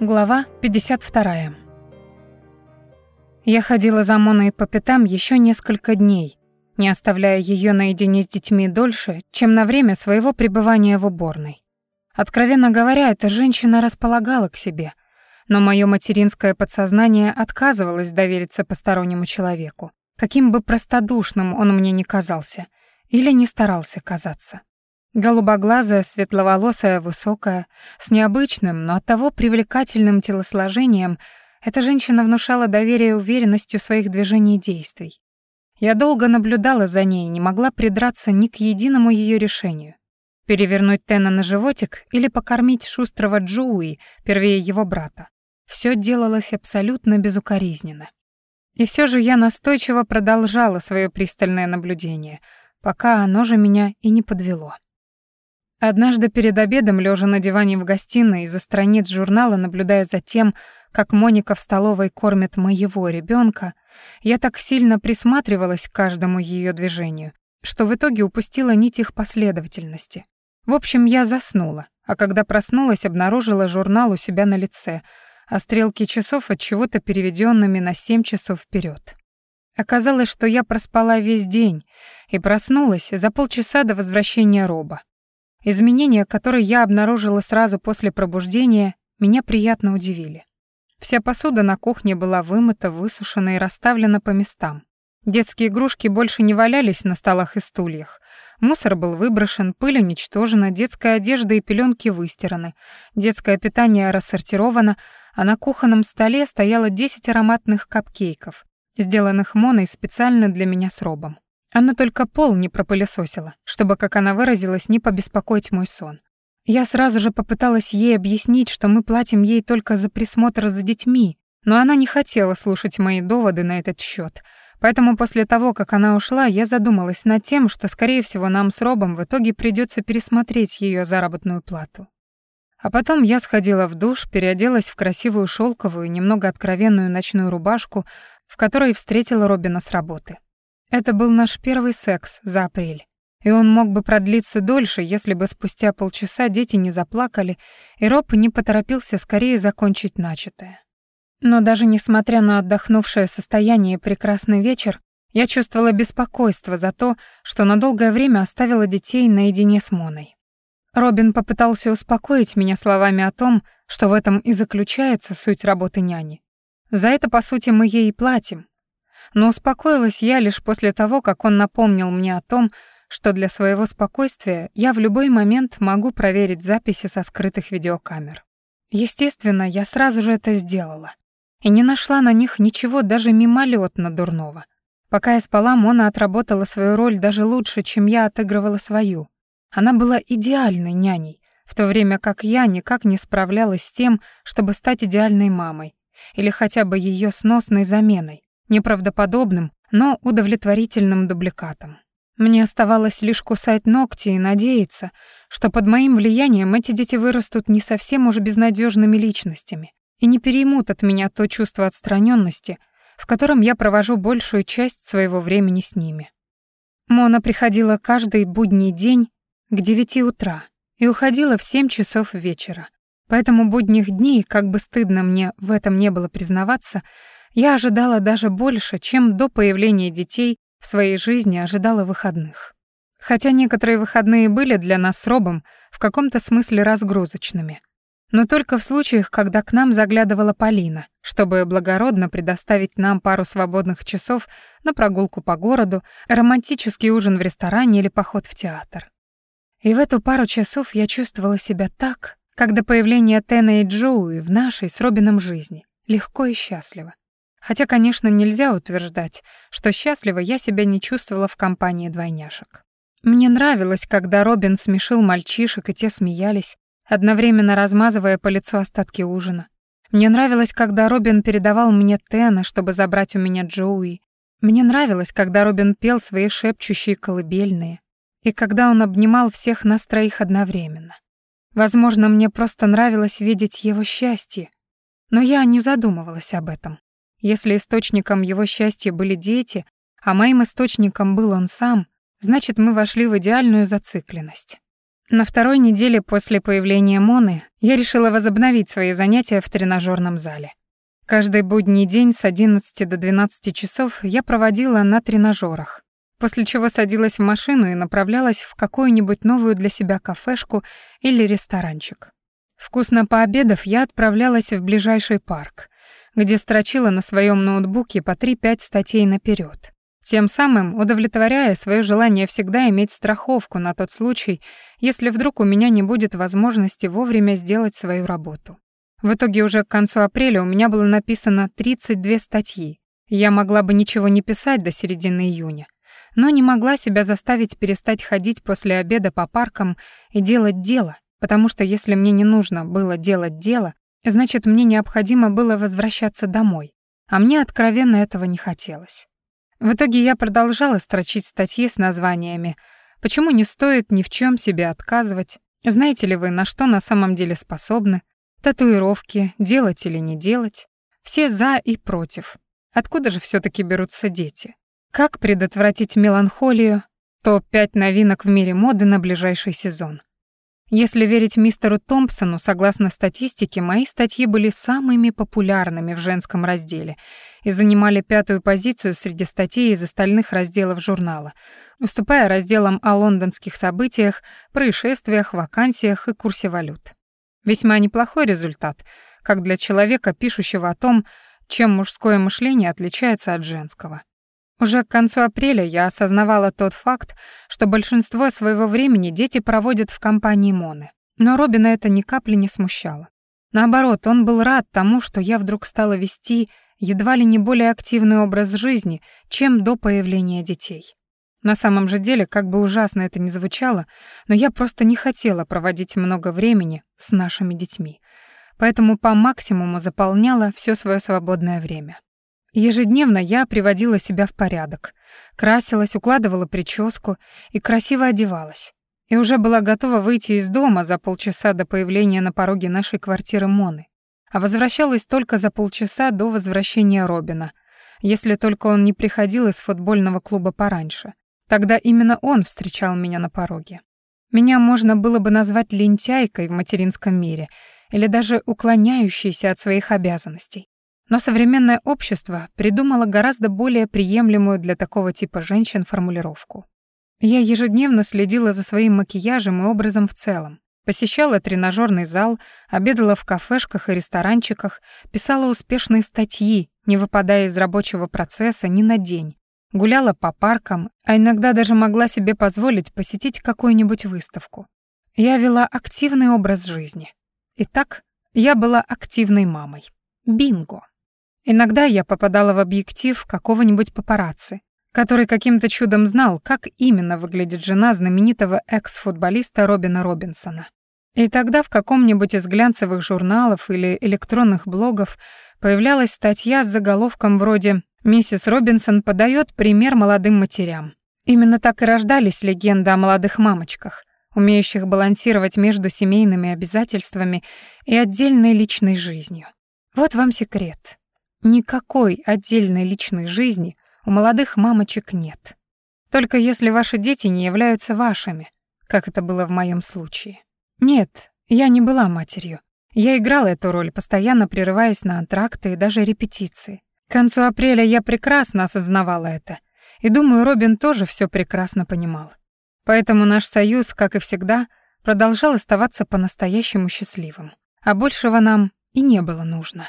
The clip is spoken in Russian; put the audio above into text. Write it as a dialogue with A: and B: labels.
A: Глава 52. Я ходила за Моной по пятам еще несколько дней, не оставляя ее наедине с детьми дольше, чем на время своего пребывания в уборной. Откровенно говоря, эта женщина располагала к себе, но мое материнское подсознание отказывалось довериться постороннему человеку, каким бы простодушным он мне ни казался или не старался казаться. Голубоглазая, светловолосая, высокая, с необычным, но оттого привлекательным телосложением, эта женщина внушала доверие и уверенностью своих движений и действий. Я долго наблюдала за ней, не могла придраться ни к единому ее решению. Перевернуть Тена на животик или покормить шустрого Джоуи, первее его брата. Все делалось абсолютно безукоризненно. И все же я настойчиво продолжала свое пристальное наблюдение, пока оно же меня и не подвело. Однажды перед обедом, лежа на диване в гостиной, из-за страниц журнала, наблюдая за тем, как Моника в столовой кормит моего ребенка, я так сильно присматривалась к каждому ее движению, что в итоге упустила нить их последовательности. В общем, я заснула, а когда проснулась, обнаружила журнал у себя на лице, а стрелки часов от чего-то переведенными на 7 часов вперед. Оказалось, что я проспала весь день и проснулась за полчаса до возвращения Роба. Изменения, которые я обнаружила сразу после пробуждения, меня приятно удивили. Вся посуда на кухне была вымыта, высушена и расставлена по местам. Детские игрушки больше не валялись на столах и стульях. Мусор был выброшен, пыль уничтожена, детская одежда и пеленки выстираны, детское питание рассортировано, а на кухонном столе стояло 10 ароматных капкейков, сделанных Моной специально для меня с Робом. Она только пол не пропылесосила, чтобы, как она выразилась, не побеспокоить мой сон. Я сразу же попыталась ей объяснить, что мы платим ей только за присмотр за детьми, но она не хотела слушать мои доводы на этот счет. Поэтому после того, как она ушла, я задумалась над тем, что, скорее всего, нам с Робом в итоге придется пересмотреть ее заработную плату. А потом я сходила в душ, переоделась в красивую шелковую, немного откровенную ночную рубашку, в которой встретила Робина с работы. Это был наш первый секс за апрель. И он мог бы продлиться дольше, если бы спустя полчаса дети не заплакали, и Роб не поторопился скорее закончить начатое. Но даже несмотря на отдохнувшее состояние и прекрасный вечер, я чувствовала беспокойство за то, что на долгое время оставила детей наедине с Моной. Робин попытался успокоить меня словами о том, что в этом и заключается суть работы няни. За это, по сути, мы ей и платим, но успокоилась я лишь после того, как он напомнил мне о том, что для своего спокойствия я в любой момент могу проверить записи со скрытых видеокамер. Естественно, я сразу же это сделала. И не нашла на них ничего даже мимолетно дурного. Пока я спала, Мона отработала свою роль даже лучше, чем я отыгрывала свою. Она была идеальной няней, в то время как я никак не справлялась с тем, чтобы стать идеальной мамой или хотя бы ее сносной заменой неправдоподобным, но удовлетворительным дубликатом. Мне оставалось лишь кусать ногти и надеяться, что под моим влиянием эти дети вырастут не совсем уж безнадежными личностями и не переймут от меня то чувство отстраненности, с которым я провожу большую часть своего времени с ними. Мона приходила каждый будний день к девяти утра и уходила в семь часов вечера. Поэтому будних дней, как бы стыдно мне в этом не было признаваться, я ожидала даже больше, чем до появления детей в своей жизни ожидала выходных. Хотя некоторые выходные были для нас с Робом в каком-то смысле разгрузочными. Но только в случаях, когда к нам заглядывала Полина, чтобы благородно предоставить нам пару свободных часов на прогулку по городу, романтический ужин в ресторане или поход в театр. И в эту пару часов я чувствовала себя так, как до появления Тена и Джоуи в нашей с Робином жизни, легко и счастливо. Хотя, конечно, нельзя утверждать, что счастливо я себя не чувствовала в компании двойняшек. Мне нравилось, когда Робин смешил мальчишек, и те смеялись, одновременно размазывая по лицу остатки ужина. Мне нравилось, когда Робин передавал мне Тена, чтобы забрать у меня Джоуи. Мне нравилось, когда Робин пел свои шепчущие колыбельные, и когда он обнимал всех нас троих одновременно. Возможно, мне просто нравилось видеть его счастье, но я не задумывалась об этом. Если источником его счастья были дети, а моим источником был он сам, значит, мы вошли в идеальную зацикленность. На второй неделе после появления Моны я решила возобновить свои занятия в тренажерном зале. Каждый будний день с 11 до 12 часов я проводила на тренажерах, после чего садилась в машину и направлялась в какую-нибудь новую для себя кафешку или ресторанчик. Вкусно пообедав, я отправлялась в ближайший парк, где строчила на своем ноутбуке по 3-5 статей наперед, тем самым удовлетворяя свое желание всегда иметь страховку на тот случай, если вдруг у меня не будет возможности вовремя сделать свою работу. В итоге уже к концу апреля у меня было написано 32 статьи. Я могла бы ничего не писать до середины июня, но не могла себя заставить перестать ходить после обеда по паркам и делать дело, потому что если мне не нужно было делать дело, значит, мне необходимо было возвращаться домой, а мне откровенно этого не хотелось. В итоге я продолжала строчить статьи с названиями «Почему не стоит ни в чем себе отказывать?», «Знаете ли вы, на что на самом деле способны?», Татуировки, делать или не делать. Все за и против. Откуда же все таки берутся дети? Как предотвратить меланхолию? Топ-5 новинок в мире моды на ближайший сезон. Если верить мистеру Томпсону, согласно статистике, мои статьи были самыми популярными в женском разделе и занимали пятую позицию среди статей из остальных разделов журнала, уступая разделам о лондонских событиях, происшествиях, вакансиях и курсе валют. Весьма неплохой результат, как для человека, пишущего о том, чем мужское мышление отличается от женского. Уже к концу апреля я осознавала тот факт, что большинство своего времени дети проводят в компании Моны. Но Робина это ни капли не смущало. Наоборот, он был рад тому, что я вдруг стала вести едва ли не более активный образ жизни, чем до появления детей. На самом же деле, как бы ужасно это ни звучало, но я просто не хотела проводить много времени с нашими детьми, поэтому по максимуму заполняла все свое свободное время. Ежедневно я приводила себя в порядок, красилась, укладывала прическу и красиво одевалась. И уже была готова выйти из дома за полчаса до появления на пороге нашей квартиры Моны. А возвращалась только за полчаса до возвращения Робина, если только он не приходил из футбольного клуба пораньше. Тогда именно он встречал меня на пороге. Меня можно было бы назвать лентяйкой в материнском мире или даже уклоняющейся от своих обязанностей. Но современное общество придумало гораздо более приемлемую для такого типа женщин формулировку. Я ежедневно следила за своим макияжем и образом в целом, посещала тренажерный зал, обедала в кафешках и ресторанчиках, писала успешные статьи, не выпадая из рабочего процесса ни на день, гуляла по паркам, а иногда даже могла себе позволить посетить какую-нибудь выставку. Я вела активный образ жизни. Итак, я была активной мамой. Бинго. Иногда я попадала в объектив какого-нибудь папарацци, который каким-то чудом знал, как именно выглядит жена знаменитого экс-футболиста Робина Робинсона. И тогда в каком-нибудь из глянцевых журналов или электронных блогов появлялась статья с заголовком вроде Миссис Робинсон подает пример молодым матерям. Именно так и рождались легенды о молодых мамочках, умеющих балансировать между семейными обязательствами и отдельной личной жизнью. Вот вам секрет. Никакой отдельной личной жизни у молодых мамочек нет. Только если ваши дети не являются вашими, как это было в моем случае. Нет, я не была матерью. Я играла эту роль, постоянно прерываясь на антракты и даже репетиции. К концу апреля я прекрасно осознавала это, и думаю, Робин тоже все прекрасно понимал. Поэтому наш союз, как и всегда, продолжал оставаться по-настоящему счастливым. А большего нам и не было нужно.